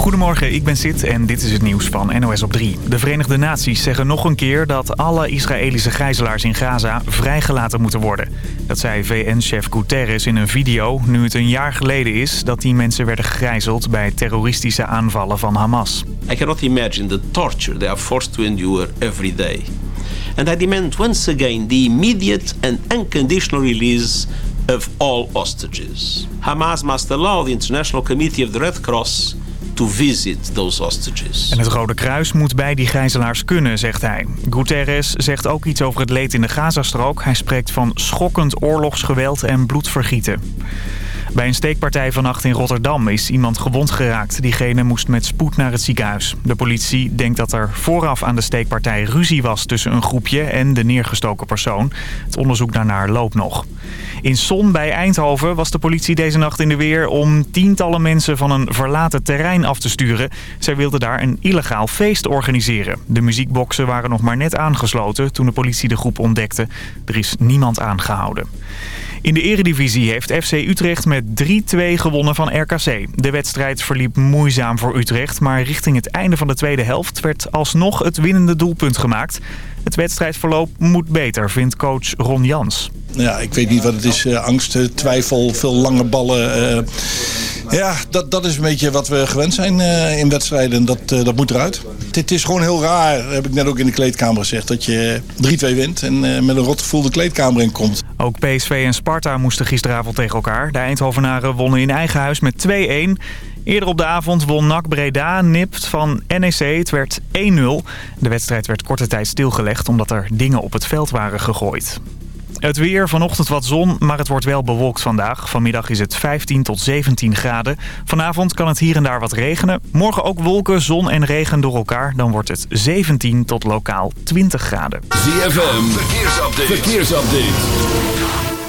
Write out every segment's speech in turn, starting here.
Goedemorgen, ik ben Sid en dit is het nieuws van NOS op 3. De Verenigde Naties zeggen nog een keer dat alle Israëlische gijzelaars in Gaza vrijgelaten moeten worden. Dat zei VN-chef Guterres in een video nu het een jaar geleden is dat die mensen werden gegijzeld bij terroristische aanvallen van Hamas. I cannot imagine the torture they are forced to endure every day. And I demand once again the immediate and unconditional release of all hostages. Hamas must allow the International Committee of the Red Cross to visit those hostages. En het Rode Kruis moet bij die gijzelaars kunnen, zegt hij. Guterres zegt ook iets over het leed in de Gazastrook. Hij spreekt van schokkend oorlogsgeweld en bloedvergieten. Bij een steekpartij vannacht in Rotterdam is iemand gewond geraakt. Diegene moest met spoed naar het ziekenhuis. De politie denkt dat er vooraf aan de steekpartij ruzie was tussen een groepje en de neergestoken persoon. Het onderzoek daarnaar loopt nog. In Son bij Eindhoven was de politie deze nacht in de weer om tientallen mensen van een verlaten terrein af te sturen. Zij wilden daar een illegaal feest organiseren. De muziekboxen waren nog maar net aangesloten toen de politie de groep ontdekte. Er is niemand aangehouden. In de eredivisie heeft FC Utrecht met 3-2 gewonnen van RKC. De wedstrijd verliep moeizaam voor Utrecht, maar richting het einde van de tweede helft werd alsnog het winnende doelpunt gemaakt. Het wedstrijdverloop moet beter, vindt coach Ron Jans. Ja, ik weet niet wat het is. Uh, angst, eh, twijfel, veel lange ballen. Uh, ja, dat, dat is een beetje wat we gewend zijn uh, in wedstrijden. Dat, dat moet eruit. Het is gewoon heel raar, heb ik net ook in de kleedkamer gezegd... dat je 3-2 wint en met een rotgevoel de kleedkamer in komt. Ook PSV en Sparta moesten gisteravond tegen elkaar. De Eindhovenaren wonnen in eigen huis met 2-1... Eerder op de avond won NAC Breda nipt van NEC. Het werd 1-0. De wedstrijd werd korte tijd stilgelegd omdat er dingen op het veld waren gegooid. Het weer, vanochtend wat zon, maar het wordt wel bewolkt vandaag. Vanmiddag is het 15 tot 17 graden. Vanavond kan het hier en daar wat regenen. Morgen ook wolken, zon en regen door elkaar. Dan wordt het 17 tot lokaal 20 graden. ZFM, verkeersupdate. verkeersupdate.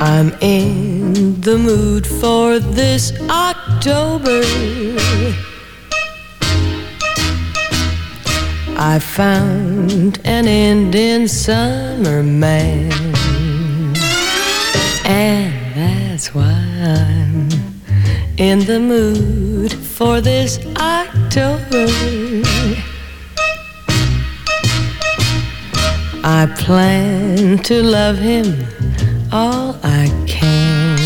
I'm in the mood for this October. I found an Indian summer man, and that's why I'm in the mood for this October. I plan to love him all I can.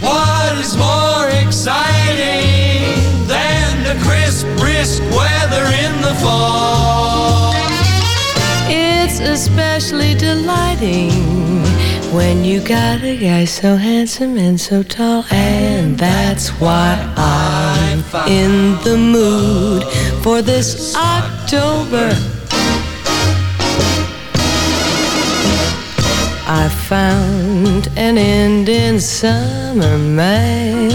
What is more exciting than the crisp, brisk weather in the fall? It's especially delighting when you got a guy so handsome and so tall, and that's why I'm in the mood for this October. Found an Indian summer man.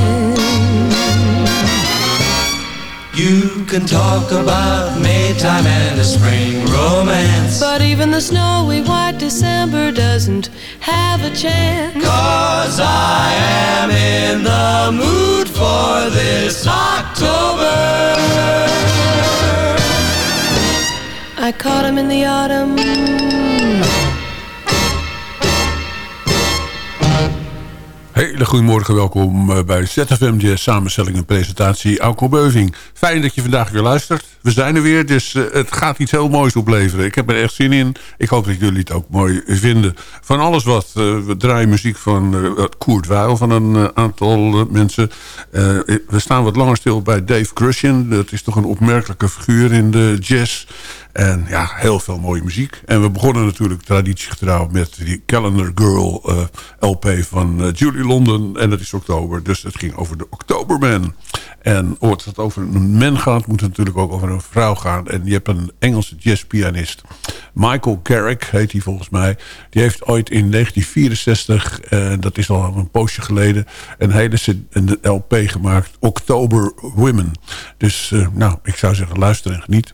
You can talk about Maytime and a spring romance. But even the snowy white December doesn't have a chance. Cause I am in the mood for this October. I caught him in the autumn. Hele goedemorgen, welkom bij ZFM Jazz samenstelling en presentatie Alco Beuving. Fijn dat je vandaag weer luistert. we zijn er weer, dus eh, het gaat iets heel moois opleveren. Ik heb er echt zin in. Ik hoop dat jullie het ook mooi vinden. Van alles wat. eh, we draaien muziek van Koert Weil, van een aantal mensen. we staan wat langer stil bij Dave Crushen. Dat is toch een opmerkelijke figuur in de jazz. En ja, heel veel mooie muziek. En we begonnen natuurlijk traditiegetrouw met die Calendar Girl uh, LP van uh, Julie London. En dat is oktober, dus het ging over de Oktoberman. En als het over een man gaat, moet het natuurlijk ook over een vrouw gaan. En je hebt een Engelse jazzpianist. Michael Carrick heet hij volgens mij. Die heeft ooit in 1964, en uh, dat is al een poosje geleden... een hele een LP gemaakt, October Women. Dus nou, ik zou zeggen, luister en geniet.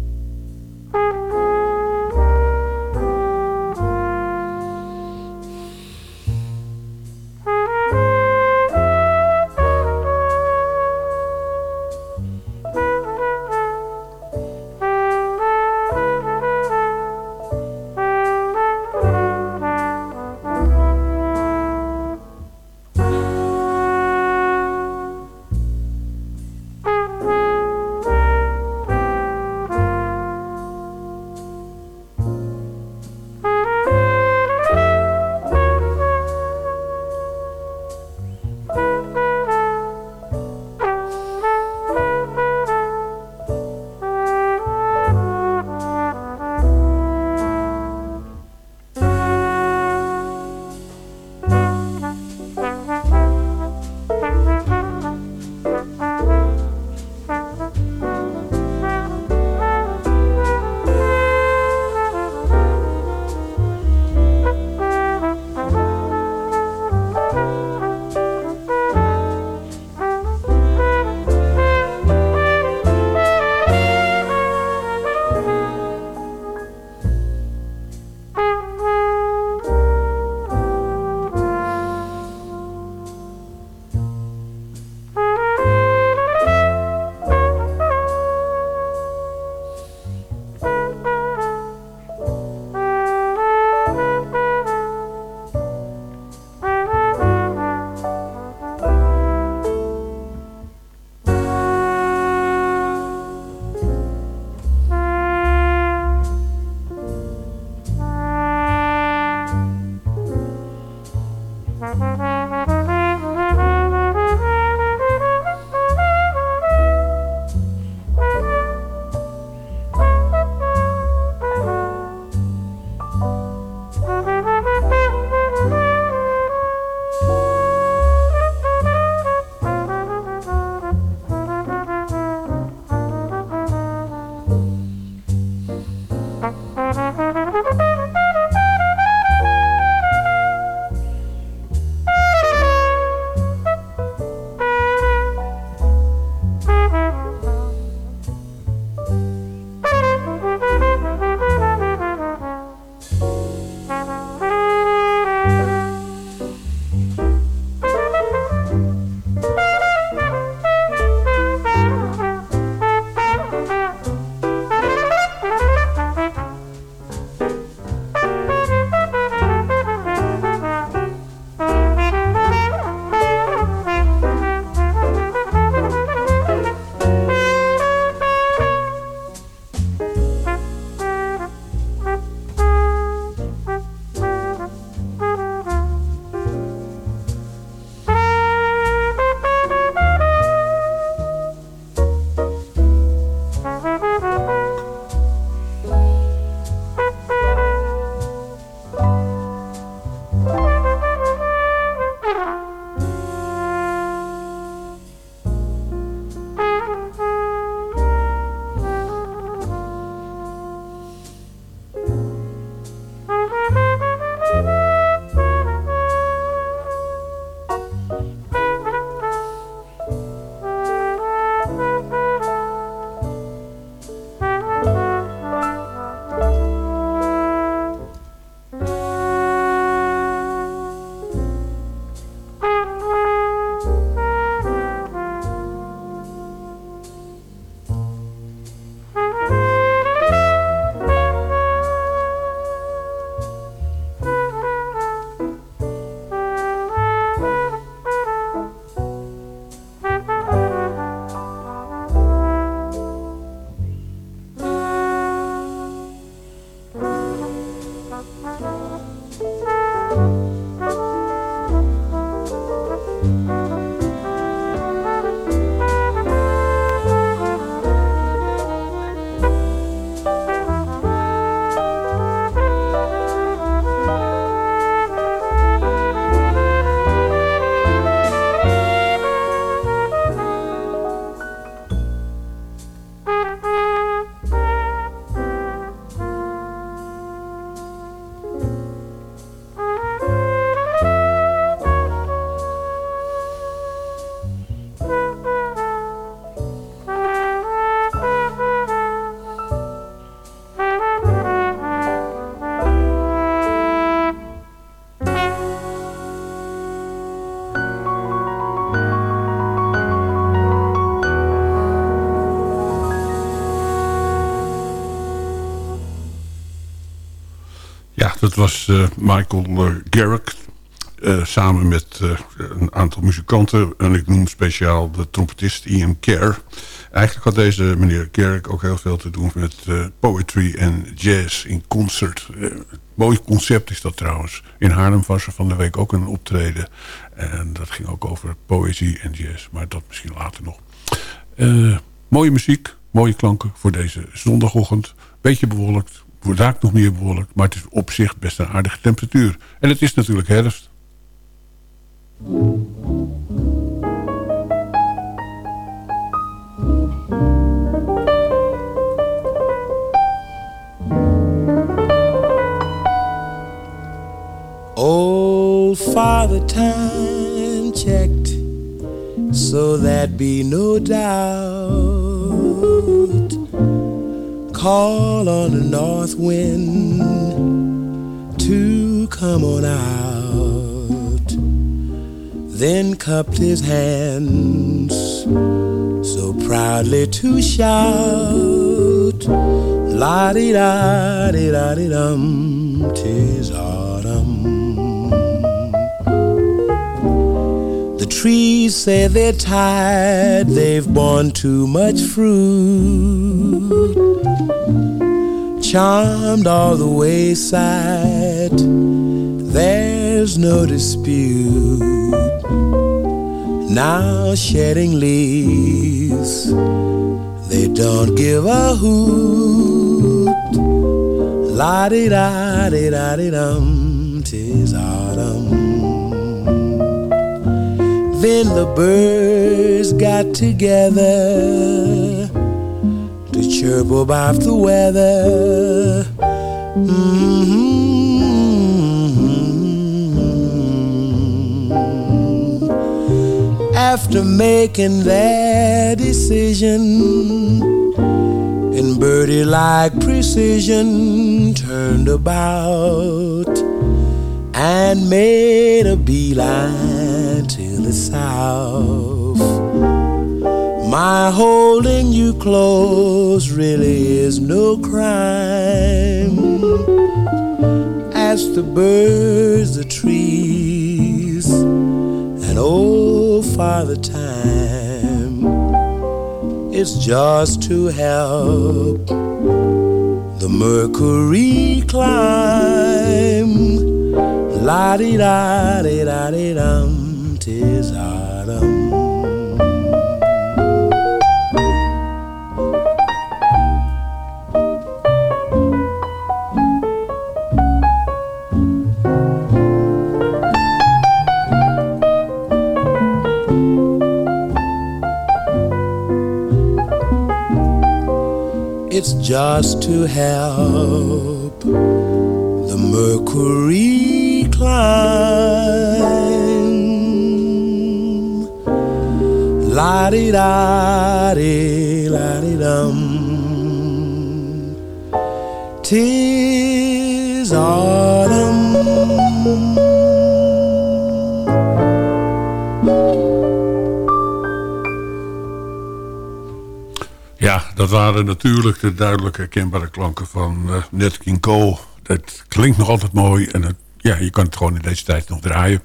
dat was uh, Michael uh, Garrick. Uh, samen met een aantal muzikanten. En ik noem speciaal de trompetist Ian Kerr. Eigenlijk had deze meneer Garrick ook heel veel te doen met poetry en jazz in concert. mooi concept is dat trouwens. In Haarlem was er van de week ook een optreden. En dat ging ook over poëzie en jazz. Maar dat misschien later nog. mooie muziek, mooie klanken voor deze zondagochtend. Beetje bewolkt, raakt nog meer bewolkt. Maar het is op zich best een aardige temperatuur. En het is natuurlijk herfst. Old Father Time checked so that be no doubt call on the north wind to come on out. Then cupped his hands so proudly to shout, La di da di da di dum, tis autumn. Trees say they're tired, they've borne too much fruit charmed all the wayside. There's no dispute. Now shedding leaves, they don't give a hoot. La di da di da di dum, tis autumn. Then the birds got together to chirp about the weather. Mm-hmm. After making their decision, in birdie like precision, turned about and made a beeline south. My holding you close really is no crime. As the birds, the trees, and old Father Time, it's just to help the mercury climb. La di da di da di dum, it's just to help the mercury climb. La di da di la di dum. Tis autumn. Dat waren natuurlijk de duidelijk herkenbare klanken van uh, Nat King Cole. Het klinkt nog altijd mooi en het, ja, je kan het gewoon in deze tijd nog draaien.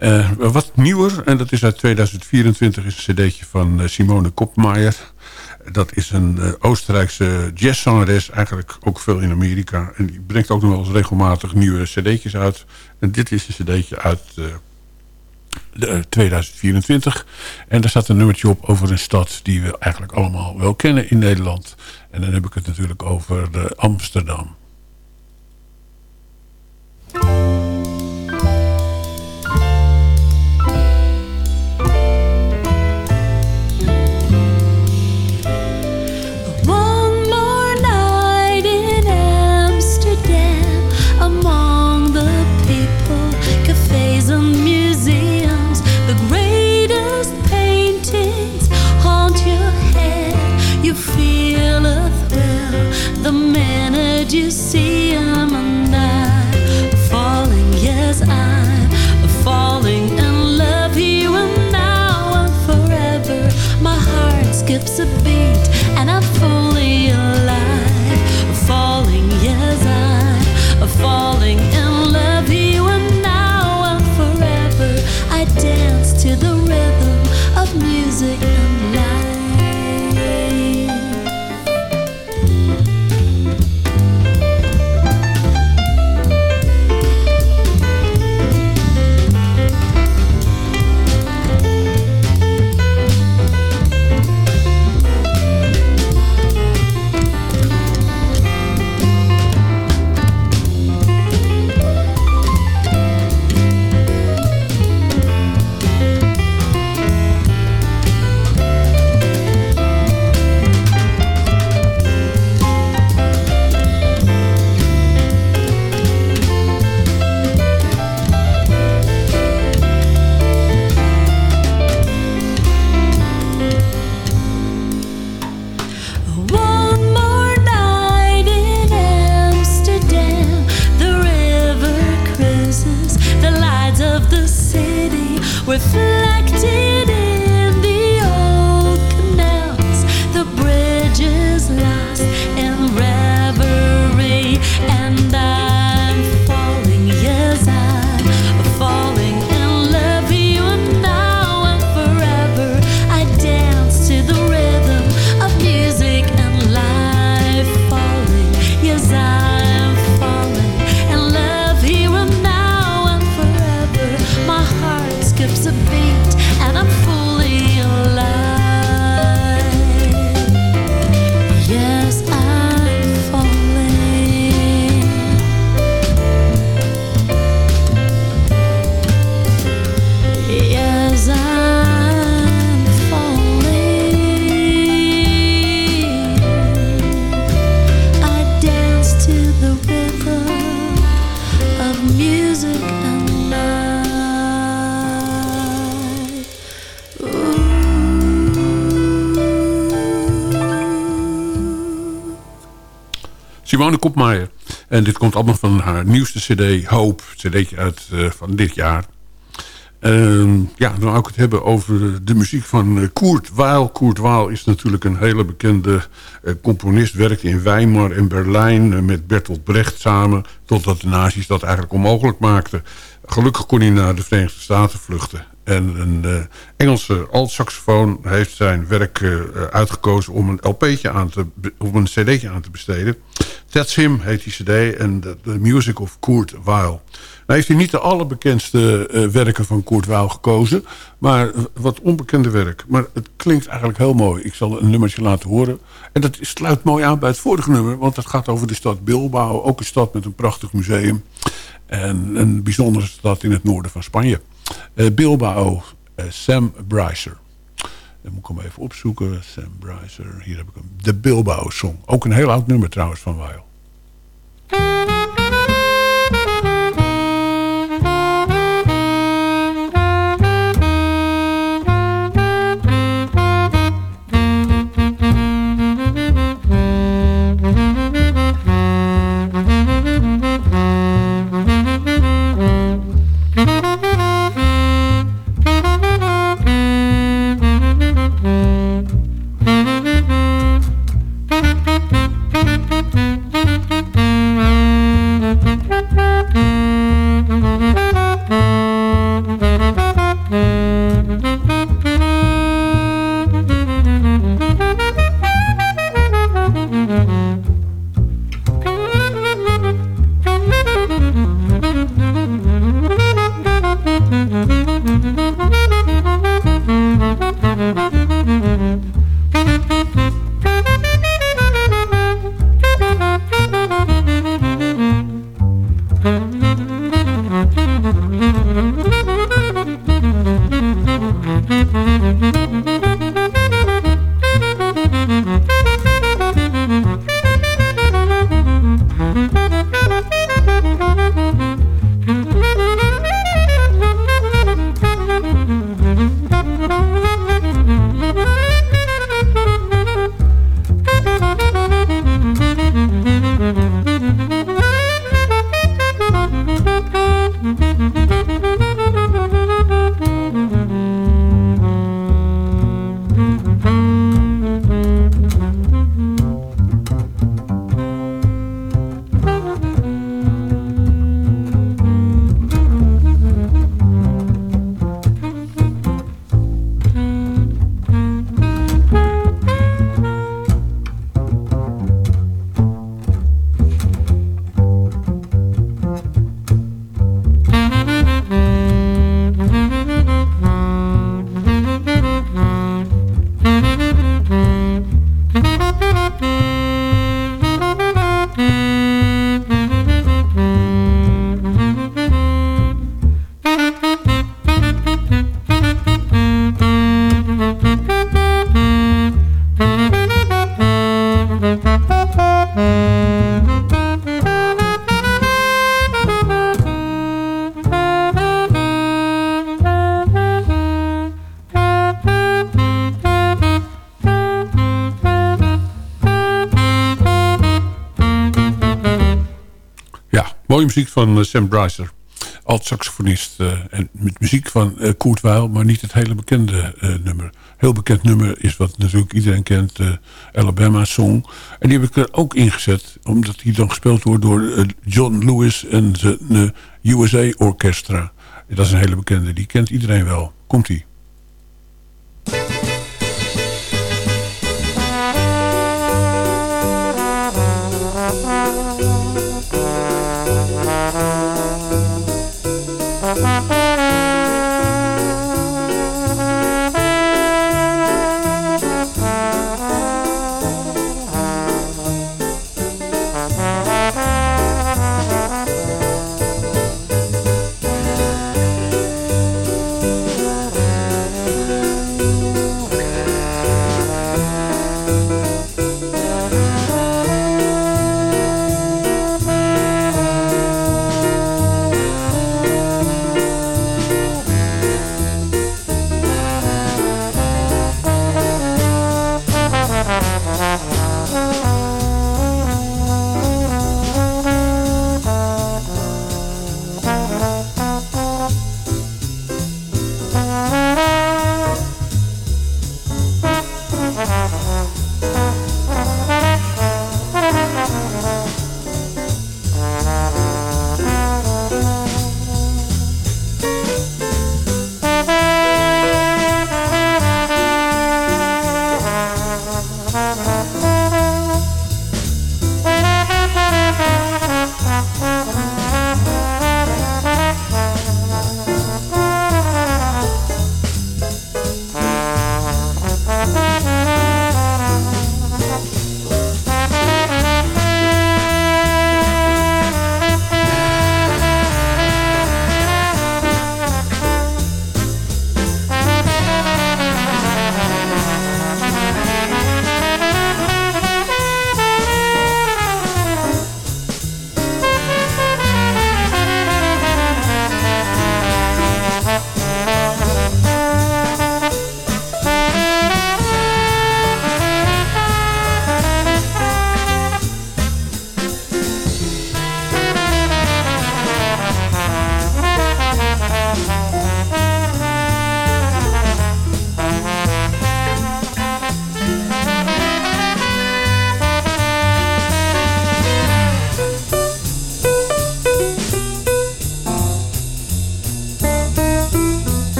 Uh, wat nieuwer, en dat is uit 2024, is een cd'tje van uh, Simone Kopmaier. Dat is een Oostenrijkse jazzzangeres, eigenlijk ook veel in Amerika. En die brengt ook nog wel eens regelmatig nieuwe cd'tjes uit. En dit is een cd'tje uit 2024. En daar staat een nummertje op over een stad die we eigenlijk allemaal wel kennen in Nederland. En dan heb ik het natuurlijk over de Amsterdam. reflecting En dit komt allemaal van haar nieuwste cd, Hoop. cd uit eh, van dit jaar. Ehm, ja, dan wou ik het hebben over de muziek van eh, Koert Waal. Koert Waal is natuurlijk een hele bekende eh, componist. Werkte in Weimar en Berlijn met Bertolt Brecht samen. Totdat de nazi's dat eigenlijk onmogelijk maakten. Gelukkig kon hij naar de Verenigde Staten vluchten. En een eh, Engelse alt-saxofoon heeft zijn werk eh, uitgekozen om een LP'tje aan te, om een cd'tje aan te besteden. That's Him heet die cd en the Music of Kurt Weill. Nou heeft hij niet de allerbekendste eh, werken van Kurt Weill gekozen, maar wat onbekende werk. Maar het klinkt eigenlijk heel mooi. Ik zal een nummertje laten horen. En dat sluit mooi aan bij het vorige nummer, want dat gaat over de stad Bilbao. Ook een stad met een prachtig museum. En een bijzondere stad in het noorden van Spanje. Eh, Bilbao, eh, Sam Brycer. Dan moet ik hem even opzoeken. Sam Brycer, hier heb ik hem. De Bilbao Song. Ook een heel oud nummer trouwens van Weil. Muziek van eh, Sam Brycer. alt-saxofonist. eh, en met muziek van eh Kurt Weill, maar niet het hele bekende nummer. Heel bekend nummer is wat natuurlijk iedereen kent, de Alabama Song. En die heb ik er ook ingezet, omdat die dan gespeeld wordt door John Lewis en eh, USA Orchestra. Dat is een hele bekende, die kent iedereen wel. Komt-ie.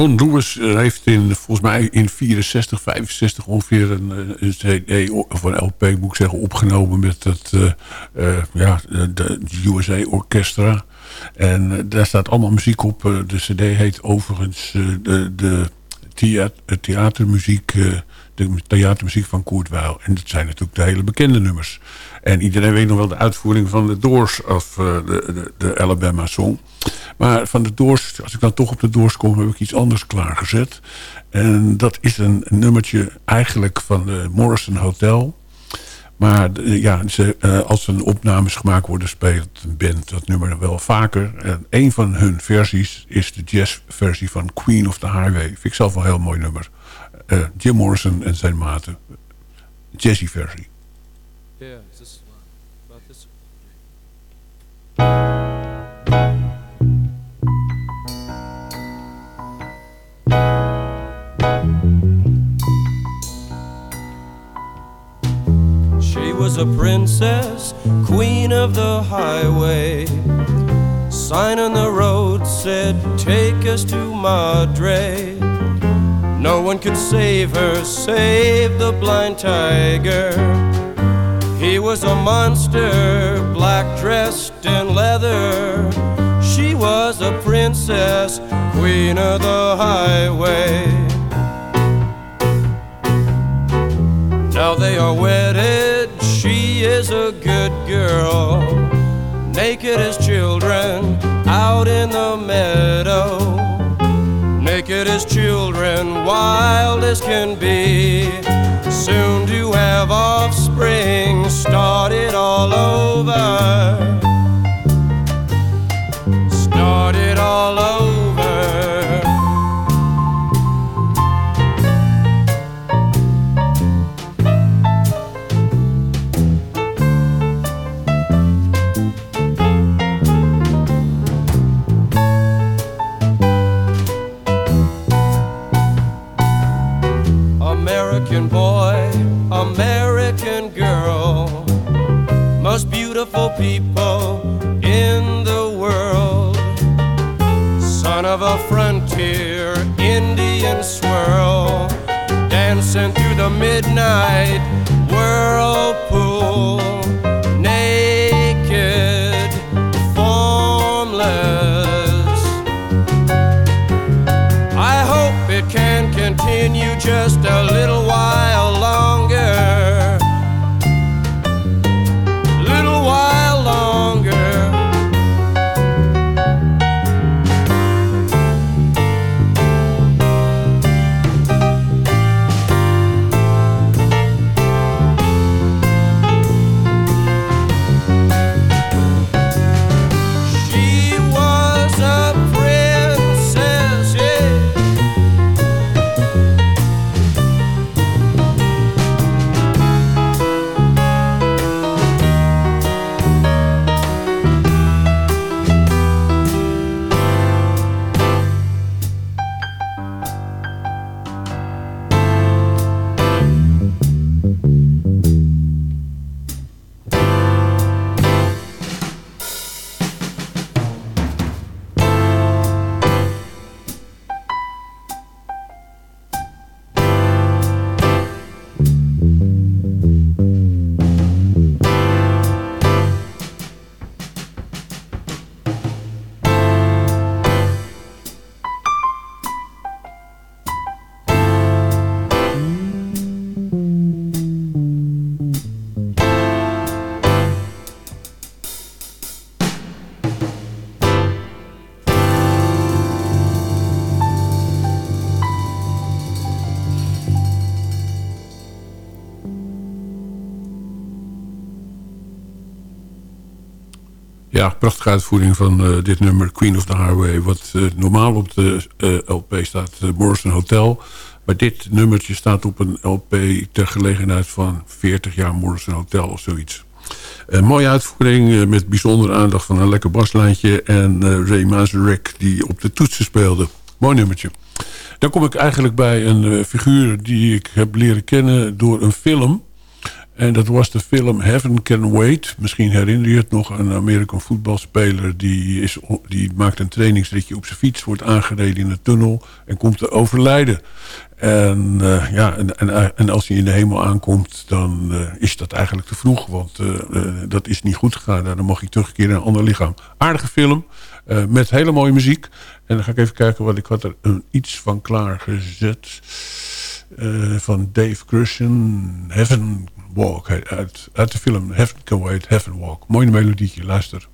John Lewis eh, heeft in, volgens mij in 64, 65 ongeveer een, eh, CD of een LP moet ik zeggen opgenomen met het eh, ja, de USA Orchestra. En daar staat allemaal muziek op. De CD heet overigens de, de thea- de theatermuziek, de theatermuziek van Kurt Weill. En dat zijn natuurlijk de hele bekende nummers. En iedereen weet nog wel de uitvoering van de Doors of eh, de, de, de Alabama Song. Maar van de Doors, als ik dan toch op de Doors kom, heb ik iets anders klaargezet. En dat is een, nummertje eigenlijk van de Morrison Hotel. Maar de- ja, ze, eh, als er opnames gemaakt worden, speelt een band dat nummer wel vaker. En een van hun versies is de jazzversie van Queen of the Highway. Vind ik zelf wel een heel mooi nummer. Eh, Jim Morrison en zijn maten. Jazzy versie. Yeah, She was a princess, queen of the highway. Sign on the road said, Take us to Madre. No one could save her, save the blind tiger. He was a monster, black dressed in leather. She was a princess, queen of the highway. Now they are wedded, she is a good girl. Naked as children out in the meadow. Naked as children, wild as can be. Soon to have offspring, start it all over. Start it all over. Most beautiful people in the world. Son of a frontier Indian swirl, dancing through the midnight whirlpool, naked, formless. I hope it can continue just a little while Ja, prachtige uitvoering van eh, dit nummer Queen of the Highway. Wat eh, normaal op de eh, LP staat Morrison Hotel. Maar dit nummertje staat op een LP ter gelegenheid van 40 jaar Morrison Hotel of zoiets. Een mooie uitvoering met bijzondere aandacht van een lekker baslijntje. En Ray Mazurek die op de toetsen speelde. Mooi nummertje. Dan kom ik eigenlijk bij een figuur die ik heb leren kennen door een film. En dat was de film Heaven Can Wait. Misschien herinner je het nog. Een American voetbalspeler die, is, die maakt een trainingsritje op zijn fiets. Wordt aangereden in een tunnel en komt te overlijden. En, eh, ja, en, en, en als hij in de hemel aankomt, dan eh, is dat eigenlijk te vroeg. Want eh, dat is niet goed gegaan. Dan mag hij terugkeren naar een ander lichaam. Aardige film. met hele mooie muziek. En dan ga ik even kijken, wat ik had er een, iets van klaargezet. van Dave Grushin. Heaven Walk. Uit, uit de film Heaven Can Wait, Heaven Walk. Mooi melodietje, luister.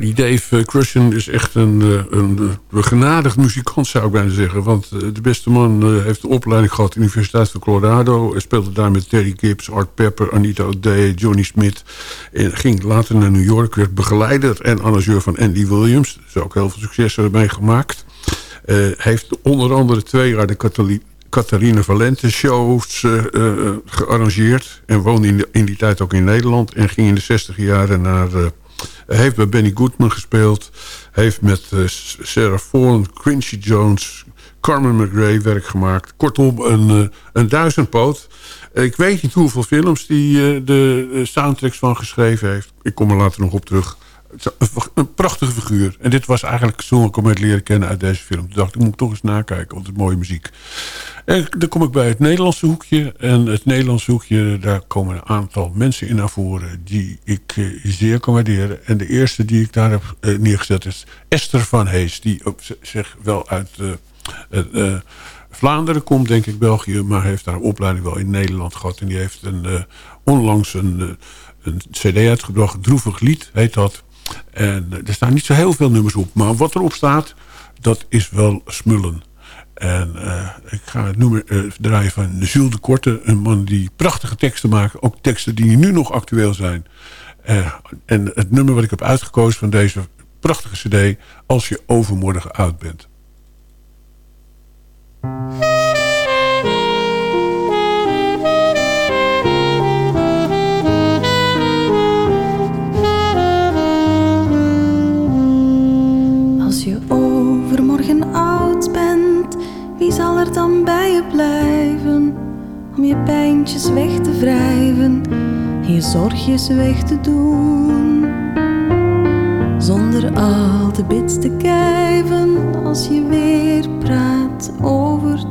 Die Dave Crushen is echt een, eh, een, begenadigd muzikant, zou ik bijna zeggen. Want eh, de beste man eh, heeft een opleiding gehad de Universiteit van Colorado. Speelde daar met Terry Gibbs, Art Pepper, Anita O'Day, Johnny Smith. En ging later naar New York, werd begeleider en arrangeur van Andy Williams. Is ook heel veel succes mee gemaakt. Heeft onder andere twee jaar de Catharina Valente shows gearrangeerd. En woonde in, de, in, die tijd ook in Nederland. En ging in de 60 jaren naar... Heeft bij Benny Goodman gespeeld. Heeft met Sarah Vaughan, Quincy Jones, Carmen McRae werk gemaakt. Kortom, een, een duizendpoot. Ik weet niet hoeveel films die de soundtracks van geschreven heeft. Ik kom er later nog op terug. Een prachtige figuur. En dit was eigenlijk zo ik hem het leren kennen uit deze film. Toen dacht ik, moet toch eens nakijken, want het is mooie muziek. En dan kom ik bij het Nederlandse hoekje. En het Nederlandse hoekje, daar komen een aantal mensen in naar voren... die ik eh, zeer kan waarderen. En de eerste die ik daar heb eh, neergezet is Esther van Hees. Die op zich wel uit uh, Vlaanderen komt, denk ik, België... maar heeft haar opleiding wel in Nederland gehad. En die heeft een, onlangs een, een cd uitgebracht. Droevig lied heet dat. En er staan niet zo heel veel nummers op. Maar wat erop staat, dat is wel smullen. En uh, ik ga het nummer uh, draaien van Jules de Korte. Een man die prachtige teksten maakt. Ook teksten die nu nog actueel zijn. Uh, en het nummer wat ik heb uitgekozen van deze prachtige cd... Als je overmorgen oud bent. Dan bij je blijven om je pijntjes weg te wrijven en je zorgjes weg te doen? Zonder al de bits te kijven als je weer praat over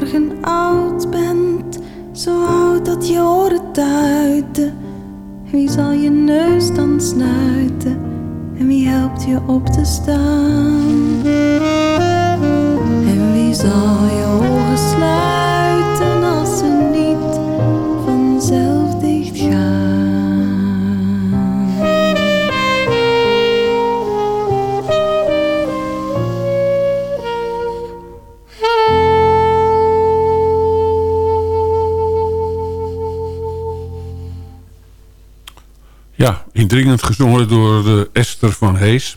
overmorgen oud bent, zo oud dat je oren tuiten, wie zal je neus dan snuiten en wie helpt je op te staan? En wie zal je indringend gezongen door Esther van Hees.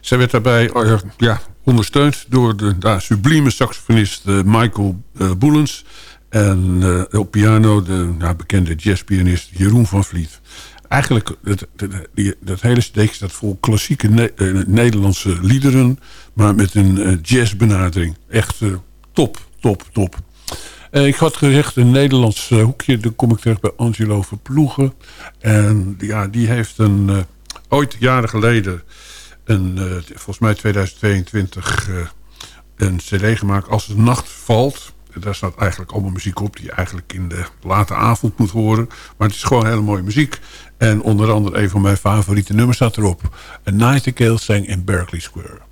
Zij werd daarbij eh, ja, ondersteund door de daar sublieme saxofonist eh, Michael uh, Boelens. En eh, op piano de bekende jazzpianist Jeroen van Vliet. Eigenlijk, het- die- dat hele steek staat vol klassieke Ne- eh, Nederlandse liederen... maar met een eh, jazzbenadering. Echt eh, top, top, top. Eh, ik had gezegd een Nederlands eh, hoekje. Dan kom ik terecht bij Angelo Verploegen. En ja, die heeft een, eh, ooit jaren geleden... Een, volgens mij 2022 eh, een cd gemaakt. Als de nacht valt. Daar staat eigenlijk allemaal muziek op... die je eigenlijk in de late avond moet horen. Maar het is gewoon hele mooie muziek. En onder andere een van mijn favoriete nummers staat erop. A Nightingale sang in Berkeley Square.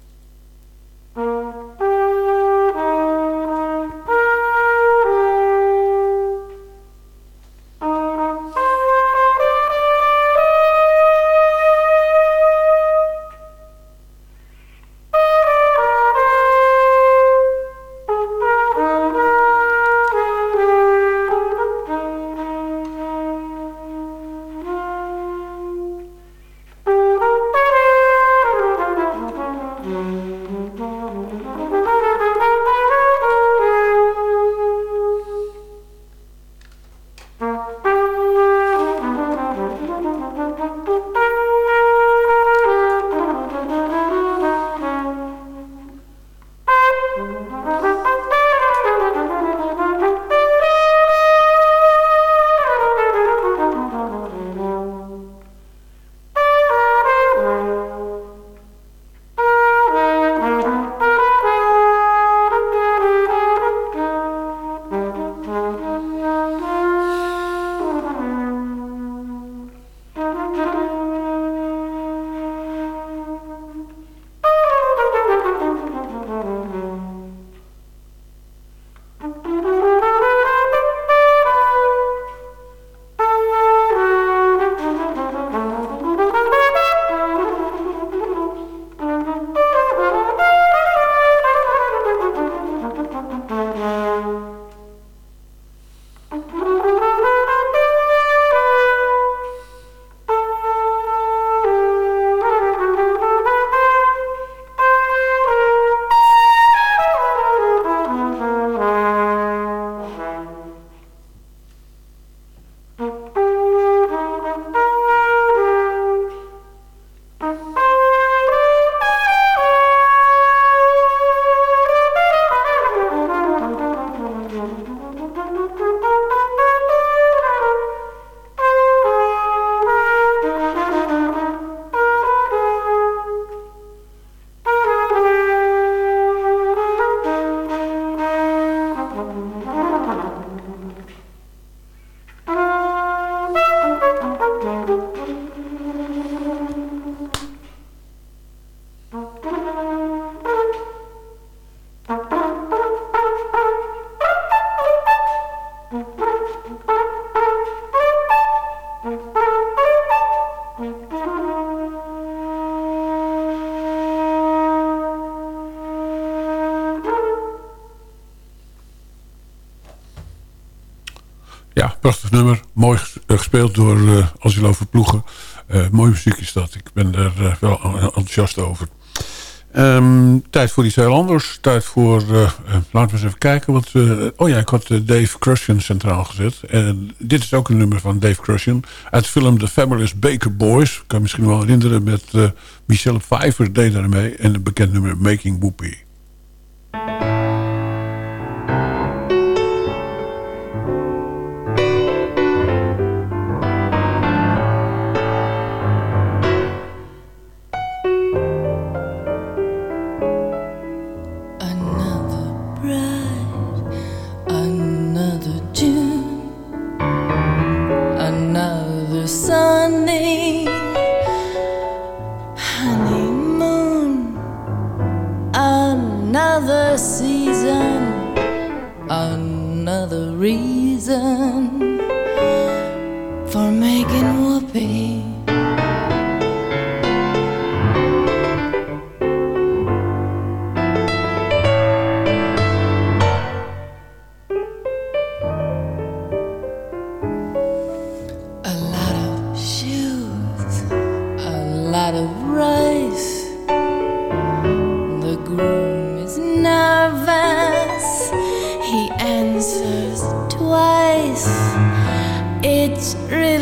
Prachtig nummer. Mooi eh, gespeeld door uh, Angelo Verploegen. Uh, mooie muziek is dat. Ik ben er wel enthousiast over. Um, tijd voor iets heel anders. Tijd voor... Laten we eens even kijken. Wat, oh ja, ik had Dave Crushen centraal gezet. En dit is ook een nummer van Dave Crushen. Uit de film The Fabulous Baker Boys. Kan me misschien wel herinneren met Michelle Pfeiffer deed daarmee. En een bekend nummer Making lot of rice. The groom is nervous, he answers twice. It's really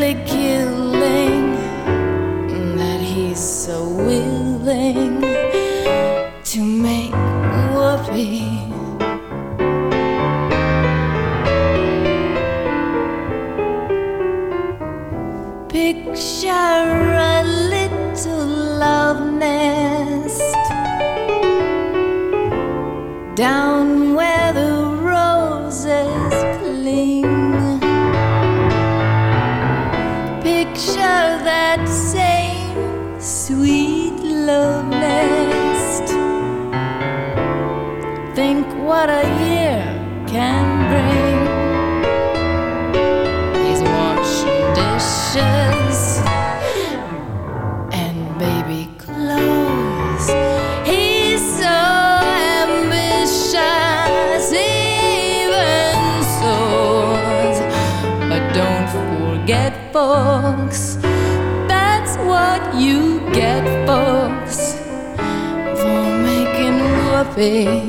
faith.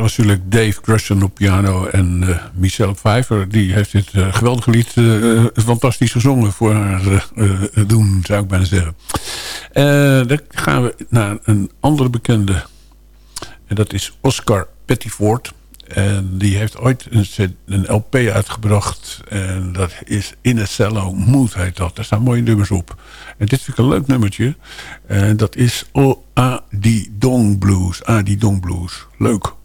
Was natuurlijk Dave Grusson op piano en uh, Michelle Pfeiffer. Die heeft dit uh, geweldige lied uh, fantastisch gezongen voor haar doen, zou ik bijna zeggen. dan gaan we naar een andere bekende. En dat is Oscar Pettiford. En die heeft ooit een, een LP uitgebracht. En dat is In a Cello Mood heet dat. Daar staan mooie nummers op. En dit vind ik een leuk nummertje. En dat is O A Di Dong Blues. A Di Dong Blues. Leuk.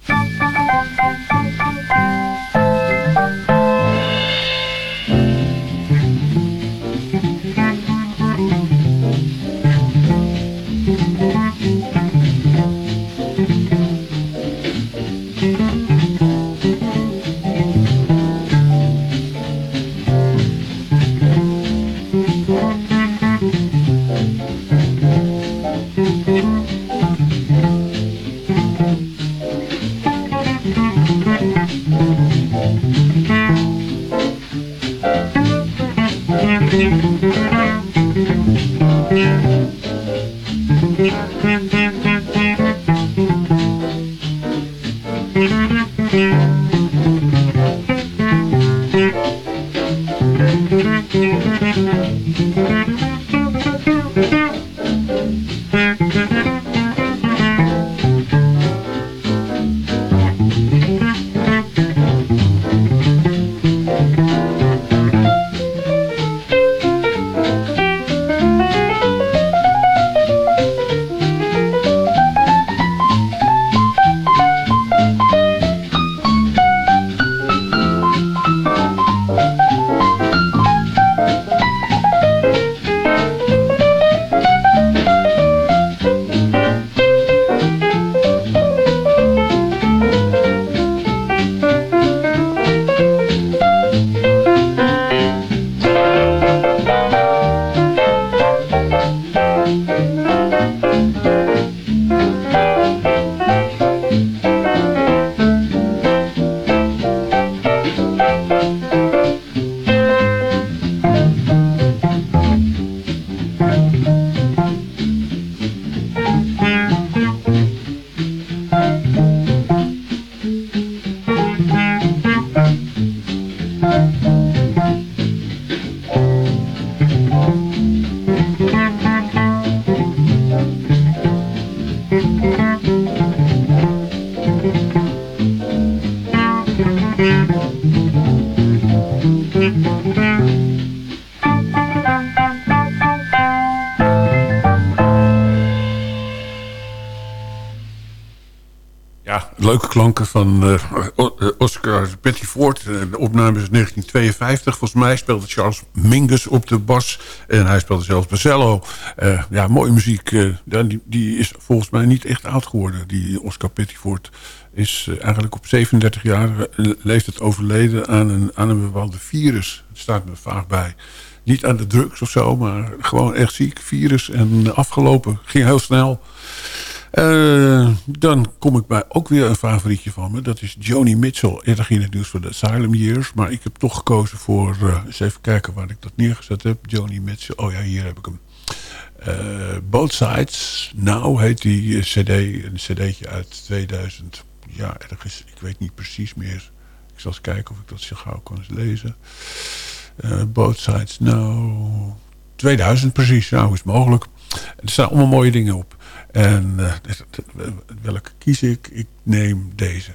Klanken van eh, eh, Oscar Pettiford. Eh, De opname is 1952. Volgens mij speelde Charles Mingus op de bas. En hij speelde zelfs bij cello. Eh, ja, mooie muziek. die, die is volgens mij niet echt oud geworden. Die Oscar Pettiford is eigenlijk op 37 jaar eh, leeftijd overleden aan een, aan een bepaalde virus. Het staat me vaag bij. Niet aan de drugs of zo, maar gewoon echt ziek. Virus en afgelopen. Ging heel snel. Eh, dan kom ik bij ook weer een favorietje van me. Dat is Joni Mitchell. Eerder ging het nieuws voor de Asylum Years. Maar ik heb toch gekozen voor... eh, eens even kijken waar ik dat neergezet heb. Joni Mitchell. Oh ja, hier heb ik hem. Eh, Both Sides Now heet die eh, cd. Een cd'tje uit 2000. Ja, ergens. Ik weet niet precies meer. Ik zal eens kijken of ik dat zo gauw kan lezen. Eh, Both Sides Now. 2000 precies. Nou, is mogelijk? Er staan allemaal mooie dingen op. En eh, welke kies ik? Ik neem deze.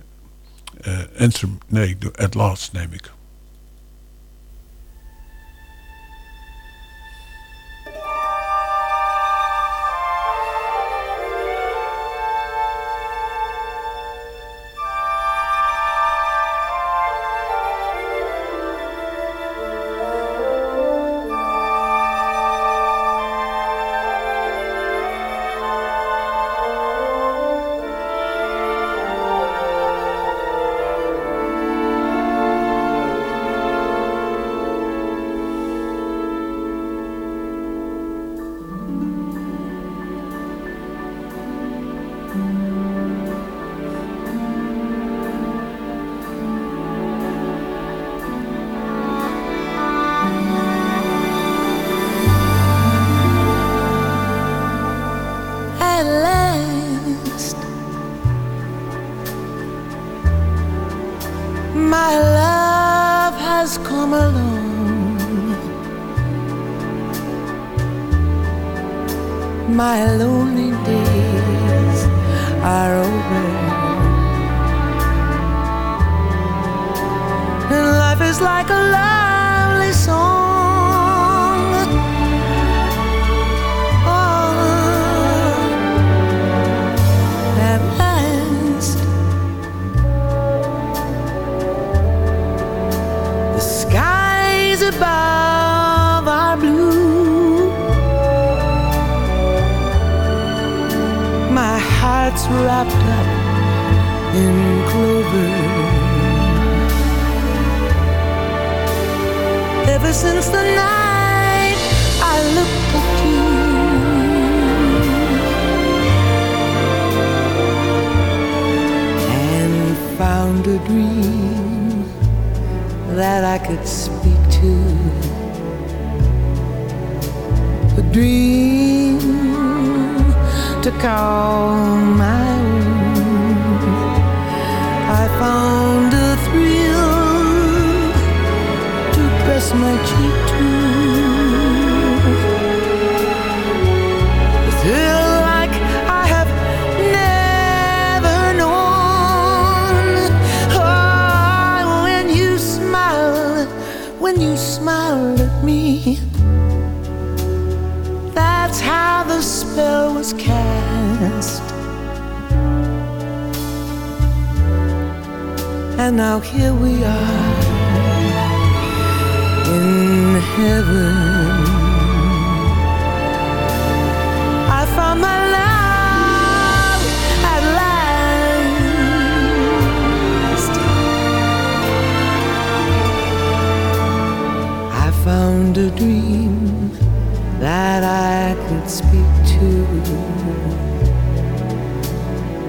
Eh answer, nee, At Last neem ik.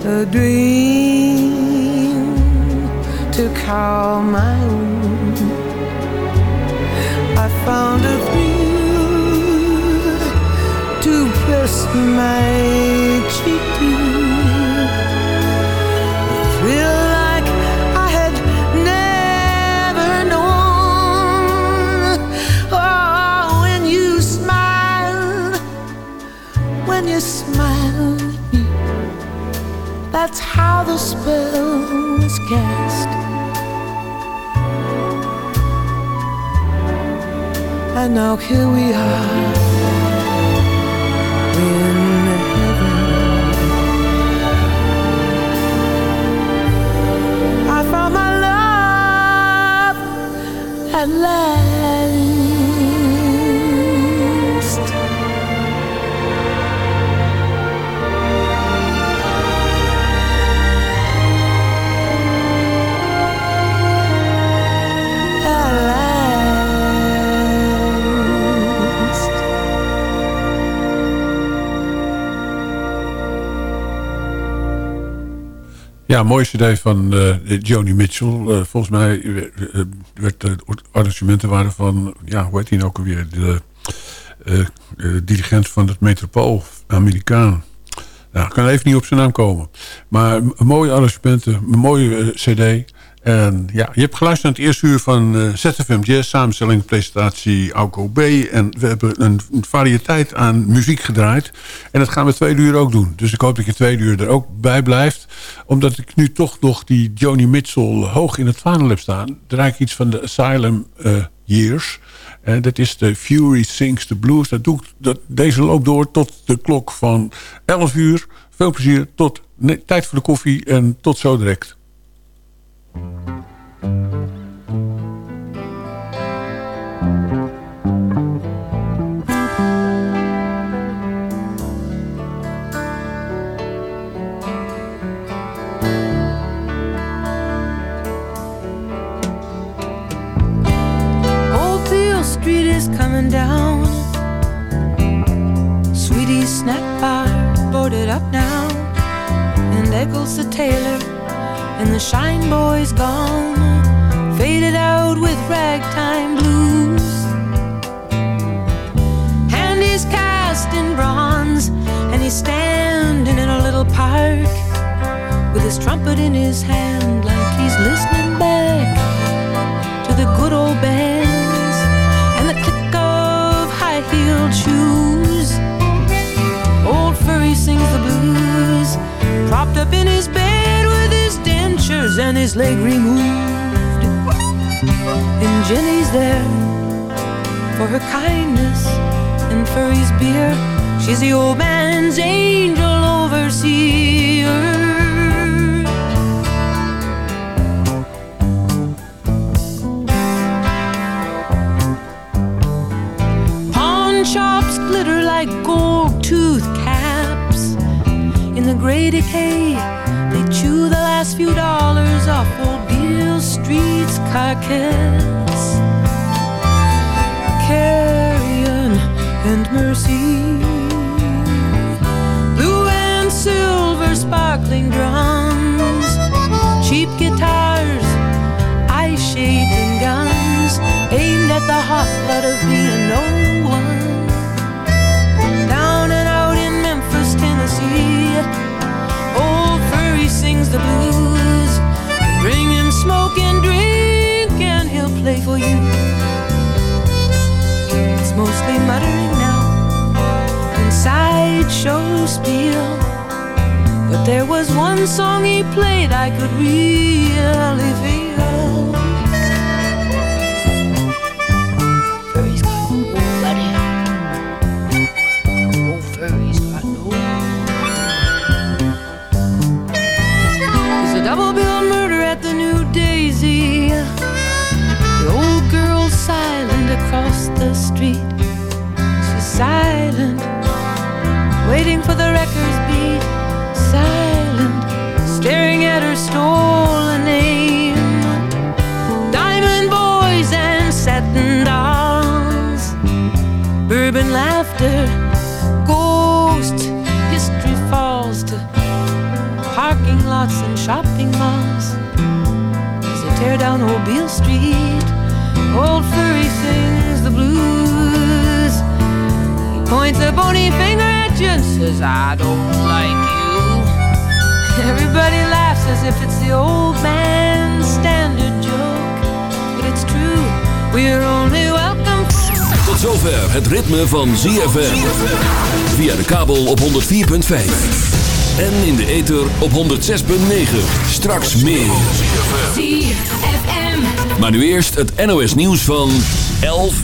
A dream to call my own. I found a thrill to press my cheek to. A thrill like I had never known. Oh, when you when you that's how the spell was cast. And now here we are in heaven. I found my love at last. Ja, mooie cd van eh, Joni Mitchell. Eh, volgens mij eh, werd de arrangementen waren van... Ja, hoe heet hij nou ook alweer? De dirigent van het Metropool, Amerikaan. Nou, ik kan even niet op zijn naam komen. Maar mooie arrangementen, een mooie cd. Ja, je hebt geluisterd naar het eerste uur van eh, ZFM Jazz... samenstelling, presentatie Auko B. En we hebben een, variëteit aan muziek gedraaid. En dat gaan we twee uur ook doen. Dus ik hoop dat je twee uur er ook bij blijft. Omdat ik nu toch nog die Joni Mitchell hoog in het vaandel heb staan... draai ik iets van de Asylum eh, Years... En dat is de Fury Sings the Blues. Dat doe dat, deze loopt door tot de klok van 11 uur. Veel plezier. Tot tijd voor de koffie. En tot zo direct. Sweetie, snap bar, boarded up now. And there goes the tailor and the shine boy's gone. Faded out with ragtime blues. And he's cast in bronze, and he's standing in a little park with his trumpet in his hand, like he's listening back to the good old bands and the click of high heeled shoes. Old Furry sings the blues, propped up in his bed his and his leg removed. And Jenny's there for her kindness and Furry's beer. She's the old man's angel overseer. Pawn shops glitter like gold tooth caps. In the gray decay, last few dollars off old Beale Street's carcass. Carrion and mercy. Blue and silver sparkling mostly muttering now inside show spiel. But there was one song he played I could really feel. Furry's got no buddy. Oh, Furry's got no. There's a double bill murder at the New Daisy. The old girl's silent street. She's silent, waiting for the records beat. Silent, staring at her stolen name. Diamond boys and satin dolls, bourbon laughter, ghost history falls to parking lots and shopping malls as they tear down old Beale Street. Points a bony finger at you and says, I don't like you. Everybody laughs as if it's the old man's standard joke. But it's true, we're only welcome. Tot zover het ritme van ZFM. Via de kabel op 104.5. En in de ether op 106.9. Straks meer. Maar nu eerst het NOS nieuws van 11